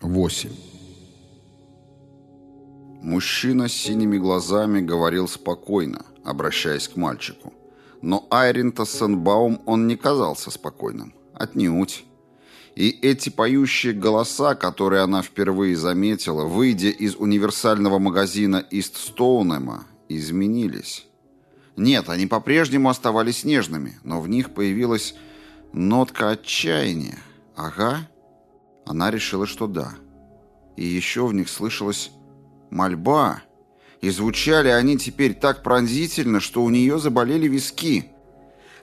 8. Мужчина с синими глазами говорил спокойно, обращаясь к мальчику. Но Айрин Тассенбаум он не казался спокойным. Отнюдь. И эти поющие голоса, которые она впервые заметила, выйдя из универсального магазина Истстоунема, изменились. Нет, они по-прежнему оставались нежными, но в них появилась нотка отчаяния. Ага. Она решила, что да. И еще в них слышалась мольба. И звучали они теперь так пронзительно, что у нее заболели виски.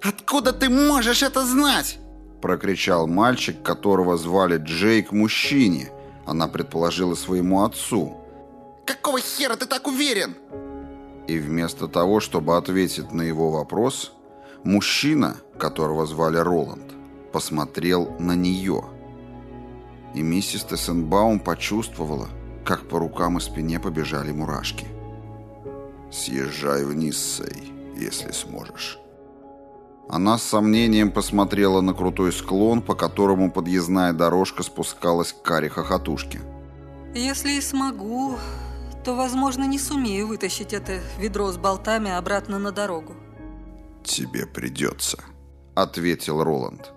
«Откуда ты можешь это знать?» Прокричал мальчик, которого звали Джейк мужчине. Она предположила своему отцу. «Какого хера ты так уверен?» И вместо того, чтобы ответить на его вопрос, мужчина, которого звали Роланд, посмотрел на нее. И миссис Тессенбаум почувствовала, как по рукам и спине побежали мурашки. «Съезжай вниз, Сэй, если сможешь». Она с сомнением посмотрела на крутой склон, по которому подъездная дорожка спускалась к каре хохотушки. «Если и смогу, то, возможно, не сумею вытащить это ведро с болтами обратно на дорогу». «Тебе придется», — ответил Роланд.